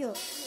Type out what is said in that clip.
Radio.